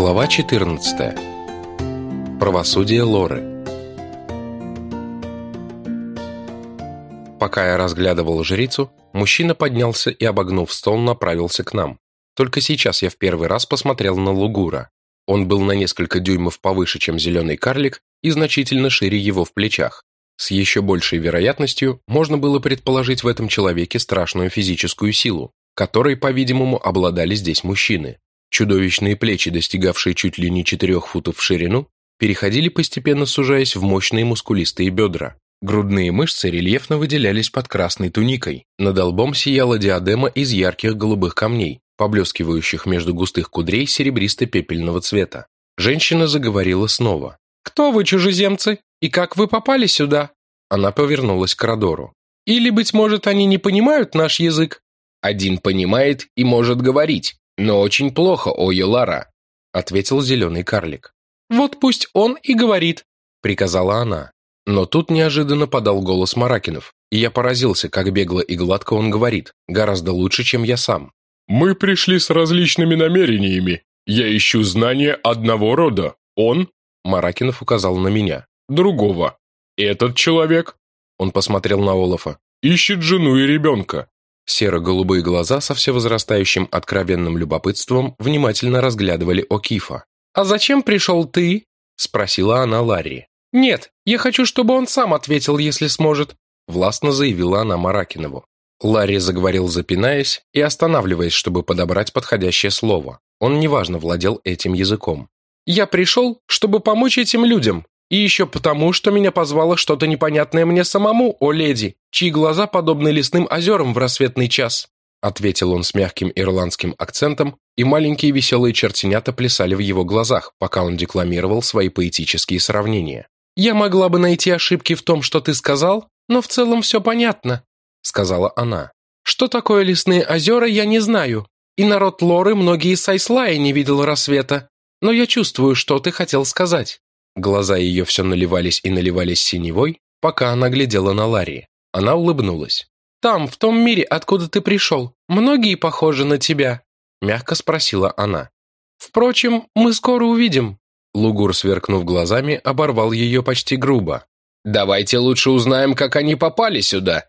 Глава 14. Правосудие Лоры. Пока я разглядывал жрицу, мужчина поднялся и, обогнув стол, направился к нам. Только сейчас я в первый раз посмотрел на Лугура. Он был на несколько дюймов повыше, чем зеленый карлик, и значительно шире его в плечах. С еще большей вероятностью можно было предположить в этом человеке страшную физическую силу, которой, по-видимому, обладали здесь мужчины. Чудовищные плечи, достигавшие чуть ли не четырех футов в ширину, переходили постепенно сужаясь в мощные мускулистые бедра. Грудные мышцы рельефно выделялись под красной туникой. Над лбом сияла диадема из ярких голубых камней, поблескивающих между густых кудрей серебристо-пепельного цвета. Женщина заговорила снова. «Кто вы, чужеземцы? И как вы попали сюда?» Она повернулась к Родору. «Или, быть может, они не понимают наш язык?» «Один понимает и может говорить, но очень плохо, о Йолара», ответил зеленый карлик. «Вот пусть он и говорит», приказала она. Но тут неожиданно подал голос Маракинов, и я поразился, как бегло и гладко он говорит, гораздо лучше, чем я сам. «Мы пришли с различными намерениями. Я ищу знания одного рода. Он, — Маракинов указал на меня, — другого. Этот человек, — он посмотрел на Олафа, — ищет жену и ребенка». Серо-голубые глаза со всевозрастающим откровенным любопытством внимательно разглядывали О'Кифа. «А зачем пришел ты?» — спросила она Ларри. «Нет, я хочу, чтобы он сам ответил, если сможет», властно заявила она Маракинову. Ларри заговорил, запинаясь и останавливаясь, чтобы подобрать подходящее слово. Он неважно владел этим языком. «Я пришел, чтобы помочь этим людям, и еще потому, что меня позвало что-то непонятное мне самому, о леди, чьи глаза подобны лесным озерам в рассветный час», ответил он с мягким ирландским акцентом, и маленькие веселые чертенята плясали в его глазах, пока он декламировал свои поэтические сравнения. «Я могла бы найти ошибки в том, что ты сказал, но в целом все понятно», — сказала она. «Что такое лесные озера, я не знаю, и народ Лоры многие Сайслая не видел рассвета, но я чувствую, что ты хотел сказать». Глаза ее все наливались и наливались синевой, пока она глядела на Ларри. Она улыбнулась. «Там, в том мире, откуда ты пришел, многие похожи на тебя?» Мягко спросила она. «Впрочем, мы скоро увидим. Лугур, сверкнув глазами, оборвал ее почти грубо. «Давайте лучше узнаем, как они попали сюда!»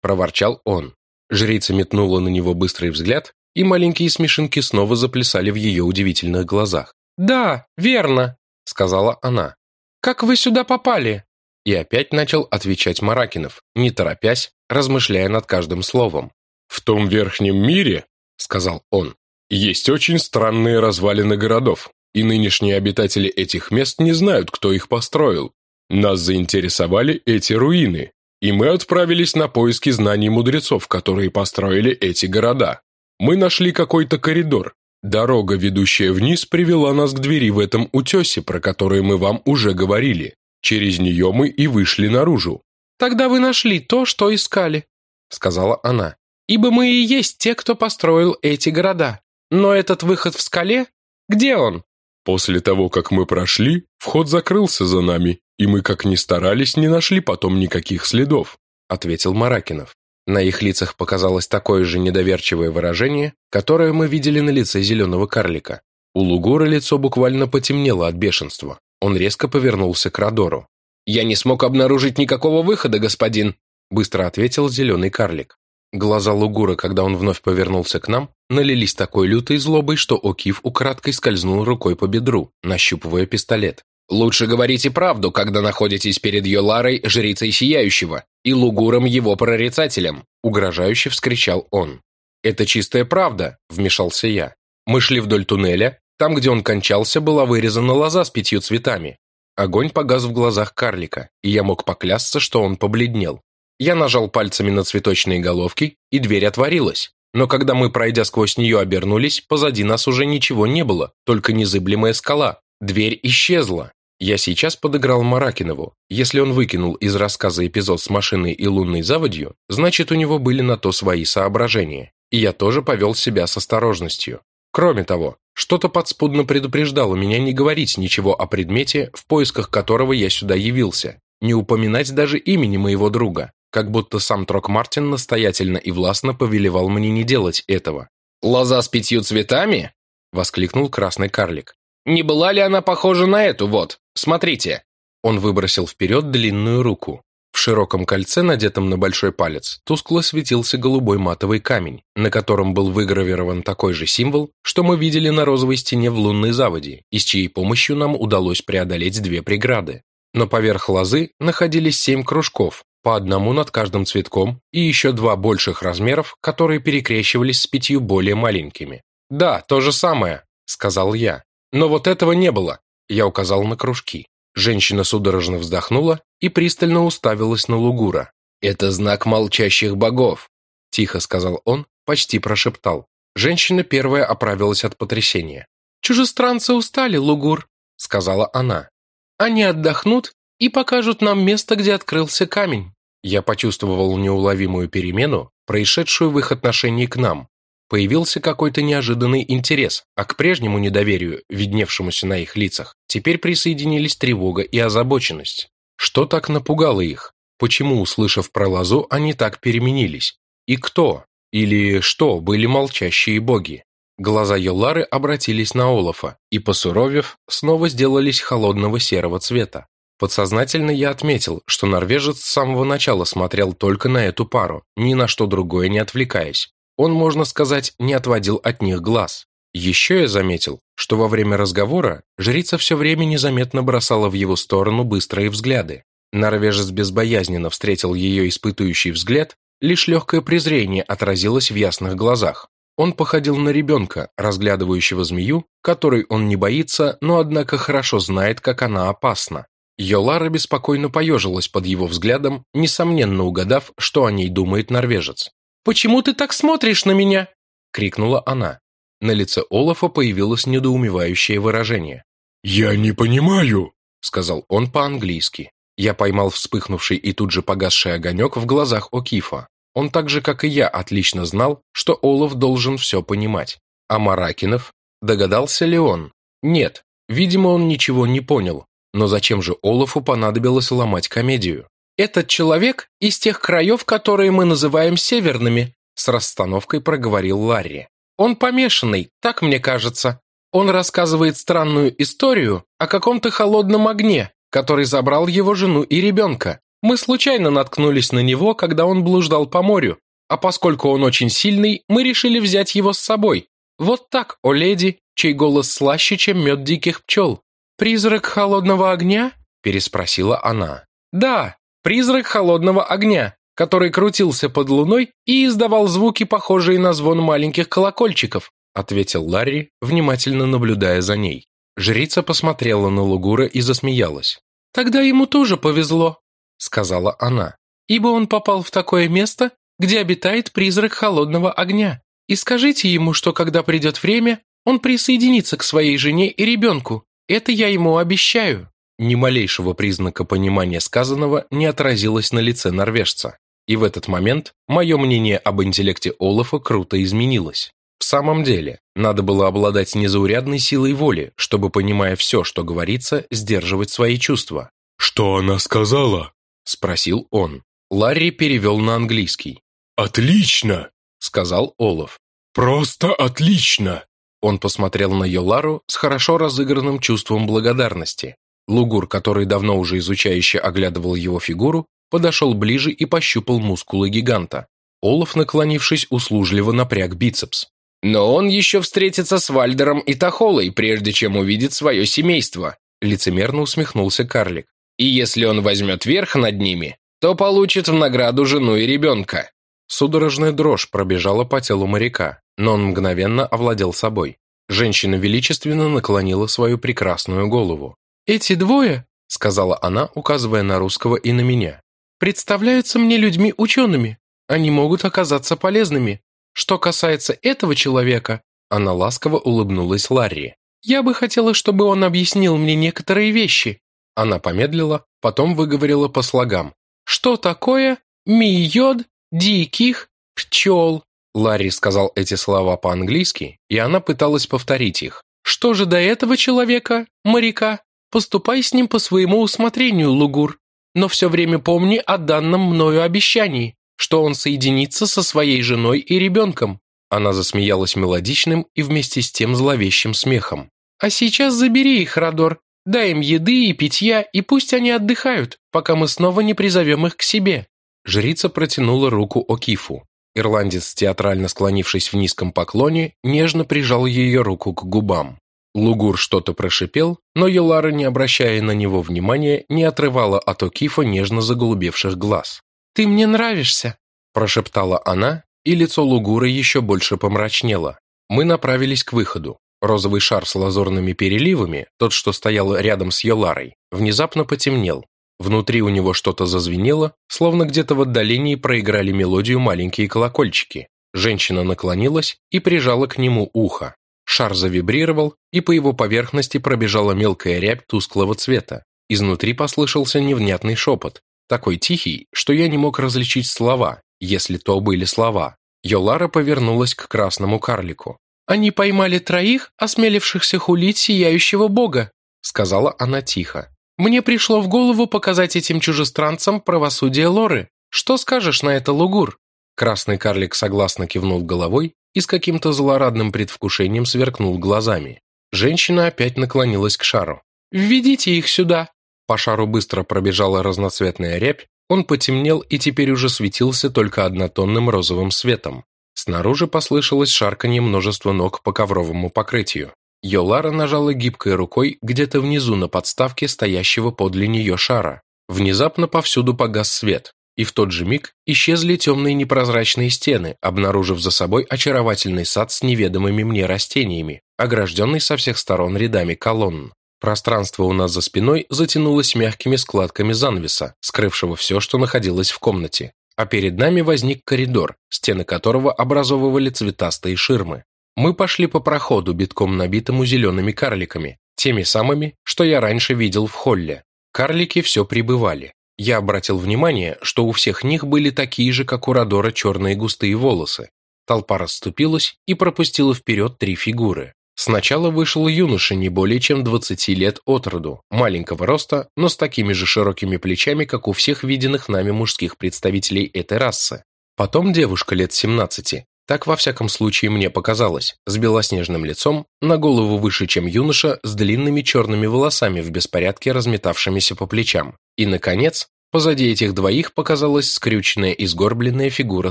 проворчал он. Жрица метнула на него быстрый взгляд, и маленькие смешинки снова заплясали в ее удивительных глазах. «Да, верно», — сказала она. «Как вы сюда попали?» И опять начал отвечать Маракинов, не торопясь, размышляя над каждым словом. «В том верхнем мире, — сказал он, — есть очень странные развалины городов и нынешние обитатели этих мест не знают, кто их построил. Нас заинтересовали эти руины, и мы отправились на поиски знаний мудрецов, которые построили эти города. Мы нашли какой-то коридор. Дорога, ведущая вниз, привела нас к двери в этом утесе, про который мы вам уже говорили. Через нее мы и вышли наружу. «Тогда вы нашли то, что искали», — сказала она. «Ибо мы и есть те, кто построил эти города. Но этот выход в скале, где он?» После того, как мы прошли, вход закрылся за нами, и мы, как ни старались, не нашли потом никаких следов», — ответил Маракинов. На их лицах показалось такое же недоверчивое выражение, которое мы видели на лице зеленого карлика. У Лугура лицо буквально потемнело от бешенства. Он резко повернулся к Родору. «Я не смог обнаружить никакого выхода, господин», — быстро ответил зеленый карлик. Глаза Лугура, когда он вновь повернулся к нам, налились такой лютой злобой, что Окиф украдкой скользнул рукой по бедру, нащупывая пистолет. «Лучше говорите правду, когда находитесь перед Йоларой, жрицей Сияющего, и Лугуром его прорицателем», — угрожающе вскричал он. «Это чистая правда», — вмешался я. «Мы шли вдоль туннеля, там, где он кончался, была вырезана лоза с пятью цветами. Огонь погас в глазах карлика, и я мог поклясться, что он побледнел. Я нажал пальцами на цветочные головки, и дверь отворилась. Но когда мы, пройдя сквозь нее, обернулись, позади нас уже ничего не было, только незыблемая скала. Дверь исчезла. Я сейчас подыграл Маракинову. Если он выкинул из рассказа эпизод с машиной и лунной заводью, значит, у него были на то свои соображения. И я тоже повел себя с осторожностью. Кроме того, что-то подспудно предупреждало меня не говорить ничего о предмете, в поисках которого я сюда явился, не упоминать даже имени моего друга как будто сам Трок Мартин настоятельно и властно повелевал мне не делать этого. «Лоза с пятью цветами?» — воскликнул красный карлик. Не была ли она похожа на эту вот? Смотрите!» Он выбросил вперед длинную руку. В широком кольце, надетом на большой палец, тускло светился голубой матовый камень, на котором был выгравирован такой же символ, что мы видели на розовой стене в лунной заводе, и с чьей помощью нам удалось преодолеть две преграды. Но поверх лозы находились семь кружков, по одному над каждым цветком, и еще два больших размеров, которые перекрещивались с пятью более маленькими. «Да, то же самое», — сказал я. «Но вот этого не было», — я указал на кружки. Женщина судорожно вздохнула и пристально уставилась на Лугура. «Это знак молчащих богов», – тихо сказал он, почти прошептал. Женщина первая оправилась от потрясения. «Чужестранцы устали, Лугур», – сказала она. «Они отдохнут и покажут нам место, где открылся камень». Я почувствовал неуловимую перемену, происшедшую в их отношении к нам, Появился какой-то неожиданный интерес, а к прежнему недоверию, видневшемуся на их лицах, теперь присоединились тревога и озабоченность. Что так напугало их? Почему, услышав про лозу, они так переменились? И кто? Или что были молчащие боги? Глаза Йолары обратились на Олафа и, посуровев, снова сделались холодного серого цвета. Подсознательно я отметил, что норвежец с самого начала смотрел только на эту пару, ни на что другое не отвлекаясь. Он, можно сказать, не отводил от них глаз. Еще я заметил, что во время разговора жрица все время незаметно бросала в его сторону быстрые взгляды. Норвежец безбоязненно встретил ее испытующий взгляд, лишь легкое презрение отразилось в ясных глазах. Он походил на ребенка, разглядывающего змею, которой он не боится, но однако хорошо знает, как она опасна. Йолара беспокойно поежилась под его взглядом, несомненно угадав, что о ней думает норвежец. «Почему ты так смотришь на меня?» — крикнула она. На лице Олафа появилось недоумевающее выражение. «Я не понимаю», — сказал он по-английски. Я поймал вспыхнувший и тут же погасший огонек в глазах Окифа. Он так же, как и я, отлично знал, что Олаф должен все понимать. А Маракинов? Догадался ли он? Нет, видимо, он ничего не понял. Но зачем же Олафу понадобилось ломать комедию? «Этот человек из тех краев, которые мы называем северными», с расстановкой проговорил Ларри. «Он помешанный, так мне кажется. Он рассказывает странную историю о каком-то холодном огне, который забрал его жену и ребенка. Мы случайно наткнулись на него, когда он блуждал по морю, а поскольку он очень сильный, мы решили взять его с собой. Вот так, о леди, чей голос слаще, чем мед диких пчел. «Призрак холодного огня?» – переспросила она. «Да, Призрак холодного огня, который крутился под луной и издавал звуки, похожие на звон маленьких колокольчиков, ответил Ларри, внимательно наблюдая за ней. Жрица посмотрела на Лугура и засмеялась. «Тогда ему тоже повезло», — сказала она, «ибо он попал в такое место, где обитает призрак холодного огня. И скажите ему, что когда придет время, он присоединится к своей жене и ребенку. Это я ему обещаю». Ни малейшего признака понимания сказанного не отразилось на лице норвежца. И в этот момент мое мнение об интеллекте Олафа круто изменилось. В самом деле, надо было обладать незаурядной силой воли, чтобы, понимая все, что говорится, сдерживать свои чувства. «Что она сказала?» – спросил он. Ларри перевел на английский. «Отлично!» – сказал Олаф. «Просто отлично!» Он посмотрел на Йолару с хорошо разыгранным чувством благодарности. Лугур, который давно уже изучающе оглядывал его фигуру, подошел ближе и пощупал мускулы гиганта. Олаф, наклонившись, услужливо напряг бицепс. «Но он еще встретится с Вальдером и Тахолой, прежде чем увидит свое семейство», лицемерно усмехнулся карлик. «И если он возьмет верх над ними, то получит в награду жену и ребенка». Судорожная дрожь пробежала по телу моряка, но он мгновенно овладел собой. Женщина величественно наклонила свою прекрасную голову. «Эти двое», — сказала она, указывая на русского и на меня, «представляются мне людьми-учеными. Они могут оказаться полезными. Что касается этого человека...» Она ласково улыбнулась Ларри. «Я бы хотела, чтобы он объяснил мне некоторые вещи». Она помедлила, потом выговорила по слогам. «Что такое миод диких пчел?» Ларри сказал эти слова по-английски, и она пыталась повторить их. «Что же до этого человека, моряка?» Поступай с ним по своему усмотрению, Лугур, но все время помни о данном мною обещании, что он соединится со своей женой и ребенком». Она засмеялась мелодичным и вместе с тем зловещим смехом. А сейчас забери их, Радор, дай им еды и питья, и пусть они отдыхают, пока мы снова не призовем их к себе». Жрица протянула руку Окифу. Ирландец, театрально склонившись в низком поклоне, нежно прижал ее руку к губам. Лугур что-то прошипел, но Елара, не обращая на него внимания, не отрывала от Окифа нежно заголубевших глаз. «Ты мне нравишься», – прошептала она, и лицо Лугура еще больше помрачнело. Мы направились к выходу. Розовый шар с лазурными переливами, тот, что стоял рядом с Йоларой, внезапно потемнел. Внутри у него что-то зазвенело, словно где-то в отдалении проиграли мелодию маленькие колокольчики. Женщина наклонилась и прижала к нему ухо. Шар завибрировал, и по его поверхности пробежала мелкая рябь тусклого цвета. Изнутри послышался невнятный шепот, такой тихий, что я не мог различить слова, если то были слова. Йолара повернулась к красному карлику. «Они поймали троих, осмелившихся хулить сияющего бога», сказала она тихо. «Мне пришло в голову показать этим чужестранцам правосудие Лоры. Что скажешь на это, Лугур?» Красный карлик согласно кивнул головой и с каким-то злорадным предвкушением сверкнул глазами. Женщина опять наклонилась к шару. «Введите их сюда!» По шару быстро пробежала разноцветная рябь, он потемнел и теперь уже светился только однотонным розовым светом. Снаружи послышалось шарканье множества ног по ковровому покрытию. Йолара нажала гибкой рукой где-то внизу на подставке стоящего подле нее шара. Внезапно повсюду погас свет, и в тот же миг исчезли темные непрозрачные стены, обнаружив за собой очаровательный сад с неведомыми мне растениями, огражденный со всех сторон рядами колонн. Пространство у нас за спиной затянулось мягкими складками занавеса, скрывшего все, что находилось в комнате. А перед нами возник коридор, стены которого образовывали цветастые ширмы. Мы пошли по проходу, битком набитому зелеными карликами, теми самыми, что я раньше видел в холле. Карлики все прибывали. Я обратил внимание, что у всех них были такие же, как у Родора, черные густые волосы. Толпа расступилась и пропустила вперед три фигуры. Сначала вышел юноша не более чем 20 лет от роду, маленького роста, но с такими же широкими плечами, как у всех виденных нами мужских представителей этой расы. Потом девушка лет 17, так во всяком случае мне показалось, с белоснежным лицом, на голову выше, чем юноша, с длинными черными волосами в беспорядке разметавшимися по плечам. И, наконец, позади этих двоих показалась скрюченная и сгорбленная фигура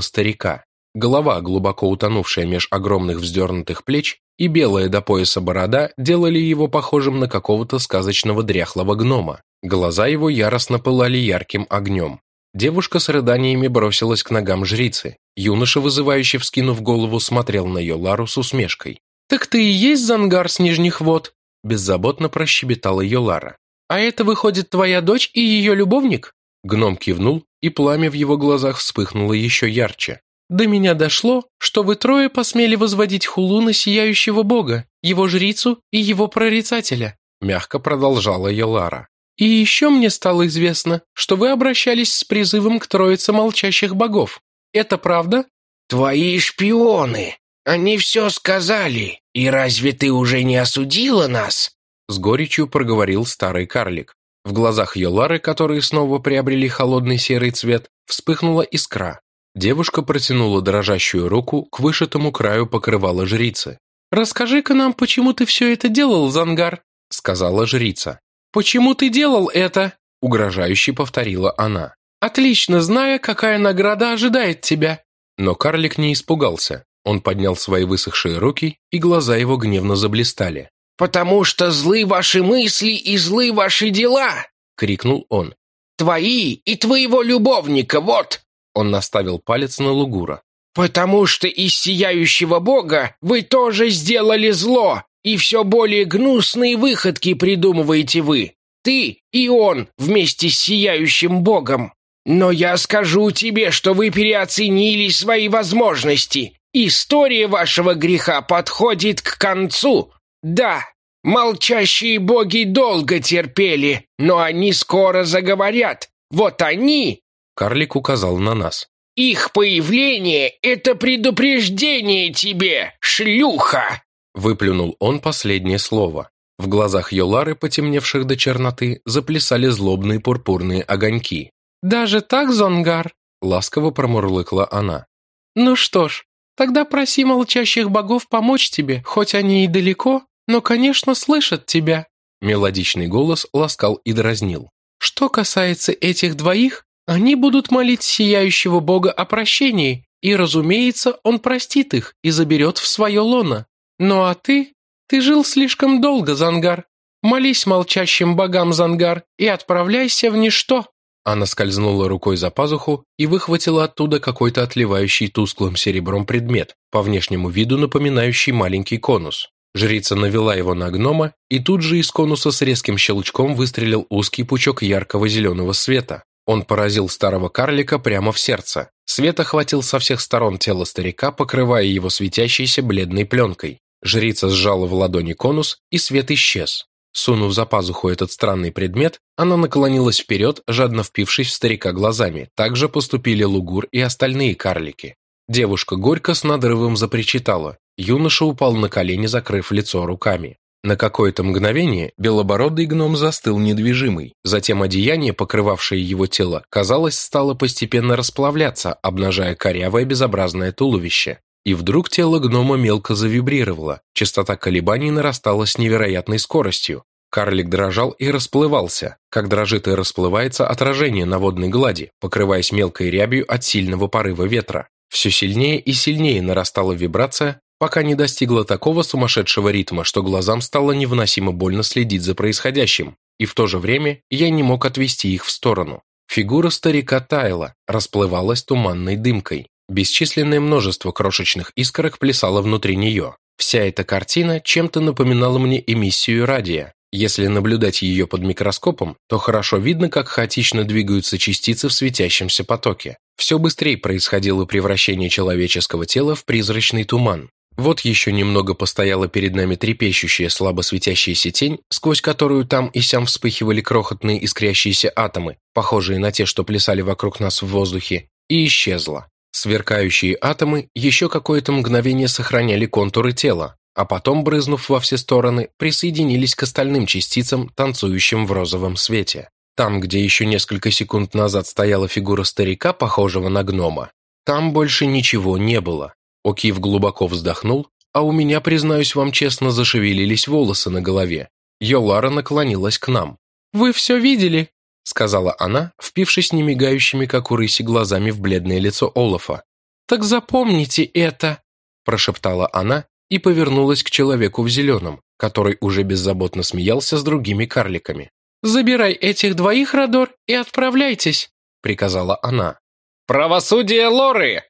старика. Голова, глубоко утонувшая меж огромных вздернутых плеч, и белая до пояса борода делали его похожим на какого-то сказочного дряхлого гнома. Глаза его яростно пылали ярким огнем. Девушка с рыданиями бросилась к ногам жрицы. Юноша, вызывающе вскинув голову, смотрел на ее Лару с усмешкой. «Так ты и есть Зангар с Нижних вод?» Беззаботно прощебетала ее Лара. «А это, выходит, твоя дочь и ее любовник?» Гном кивнул, и пламя в его глазах вспыхнуло еще ярче. До меня дошло, что вы трое посмели возводить хулу на сияющего бога, его жрицу и его прорицателя», мягко продолжала Елара. «И еще мне стало известно, что вы обращались с призывом к троице молчащих богов. Это правда?» «Твои шпионы! Они все сказали! И разве ты уже не осудила нас?» С горечью проговорил старый карлик. В глазах Йолары, которые снова приобрели холодный серый цвет, вспыхнула искра. Девушка протянула дрожащую руку к вышитому краю покрывала жрицы. «Расскажи-ка нам, почему ты все это делал, Зангар?» — сказала жрица. «Почему ты делал это?» — угрожающе повторила она. «Отлично, зная, какая награда ожидает тебя». Но карлик не испугался. Он поднял свои высохшие руки, и глаза его гневно заблистали. «Потому что злы ваши мысли и злы ваши дела!» — крикнул он. «Твои и твоего любовника, вот!» Он наставил палец на Лугура. «Потому что из сияющего бога вы тоже сделали зло, и все более гнусные выходки придумываете вы. Ты и он вместе с сияющим богом. Но я скажу тебе, что вы переоценили свои возможности. История вашего греха подходит к концу. Да, молчащие боги долго терпели, но они скоро заговорят. Вот они Карлик указал на нас. «Их появление — это предупреждение тебе, шлюха!» Выплюнул он последнее слово. В глазах Йолары, потемневших до черноты, заплясали злобные пурпурные огоньки. «Даже так, Зонгар?» — ласково промурлыкла она. «Ну что ж, тогда проси молчащих богов помочь тебе, хоть они и далеко, но, конечно, слышат тебя». Мелодичный голос ласкал и дразнил. «Что касается этих двоих, они будут молить сияющего бога о прощении, и, разумеется, он простит их и заберет в свое лоно. Ну а ты? Ты жил слишком долго, Зангар. Молись молчащим богам, Зангар, и отправляйся в ничто». Она скользнула рукой за пазуху и выхватила оттуда какой-то отливающий тусклым серебром предмет, по внешнему виду напоминающий маленький конус. Жрица навела его на гнома, и тут же из конуса с резким щелчком выстрелил узкий пучок яркого зеленого света. Он поразил старого карлика прямо в сердце. Свет охватил со всех сторон тело старика, покрывая его светящейся бледной пленкой. Жрица сжала в ладони конус, и свет исчез. Сунув за пазуху этот странный предмет, она наклонилась вперед, жадно впившись в старика глазами. Так же поступили Лугур и остальные карлики. Девушка горько с надрывом запричитала. Юноша упал на колени, закрыв лицо руками. На какое-то мгновение белобородый гном застыл недвижимый. Затем одеяние, покрывавшее его тело, казалось, стало постепенно расплавляться, обнажая корявое безобразное туловище. И вдруг тело гнома мелко завибрировало. Частота колебаний нарастала с невероятной скоростью. Карлик дрожал и расплывался, как дрожит и расплывается отражение на водной глади, покрываясь мелкой рябью от сильного порыва ветра. Все сильнее и сильнее нарастала вибрация, пока не достигла такого сумасшедшего ритма, что глазам стало невыносимо больно следить за происходящим, и в то же время я не мог отвести их в сторону. Фигура старика таяла, расплывалась туманной дымкой. Бесчисленное множество крошечных искорок плясало внутри нее. Вся эта картина чем-то напоминала мне эмиссию радия. Если наблюдать ее под микроскопом, то хорошо видно, как хаотично двигаются частицы в светящемся потоке. Все быстрее происходило превращение человеческого тела в призрачный туман. Вот еще немного постояла перед нами трепещущая, слабо светящаяся тень, сквозь которую там и сям вспыхивали крохотные искрящиеся атомы, похожие на те, что плясали вокруг нас в воздухе, и исчезла. Сверкающие атомы еще какое-то мгновение сохраняли контуры тела, а потом, брызнув во все стороны, присоединились к остальным частицам, танцующим в розовом свете. Там, где еще несколько секунд назад стояла фигура старика, похожего на гнома, там больше ничего не было. Окив глубоко вздохнул, а у меня, признаюсь вам честно, зашевелились волосы на голове. Йолара наклонилась к нам. «Вы все видели?» сказала она, впившись немигающими, как у рыси, глазами в бледное лицо Олафа. «Так запомните это!» прошептала она и повернулась к человеку в зеленом, который уже беззаботно смеялся с другими карликами. «Забирай этих двоих, Родор, и отправляйтесь!» приказала она. «Правосудие Лоры!»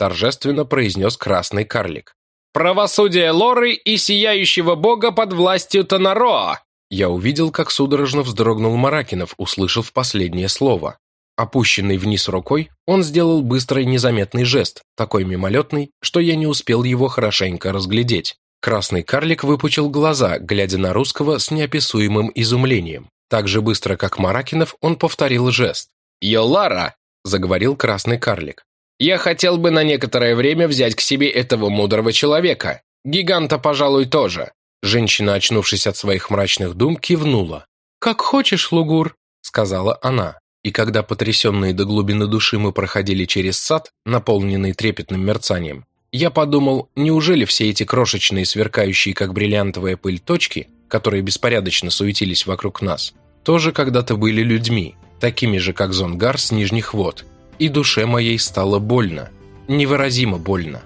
Торжественно произнес красный карлик. «Правосудие Лоры и сияющего бога под властью Тонароа!» Я увидел, как судорожно вздрогнул Маракинов, услышав последнее слово. Опущенный вниз рукой, он сделал быстрый незаметный жест, такой мимолетный, что я не успел его хорошенько разглядеть. Красный карлик выпучил глаза, глядя на русского с неописуемым изумлением. Так же быстро, как Маракинов, он повторил жест. «Йолара!» – заговорил красный карлик. «Я хотел бы на некоторое время взять к себе этого мудрого человека. Гиганта, пожалуй, тоже. Женщина, очнувшись от своих мрачных дум, кивнула. «Как хочешь, Лугур», — сказала она. И когда потрясенные до глубины души мы проходили через сад, наполненный трепетным мерцанием, я подумал, неужели все эти крошечные, сверкающие, как бриллиантовая пыль, точки, которые беспорядочно суетились вокруг нас, тоже когда-то были людьми, такими же, как Зонгар с нижних вод, и душе моей стало больно, невыразимо больно.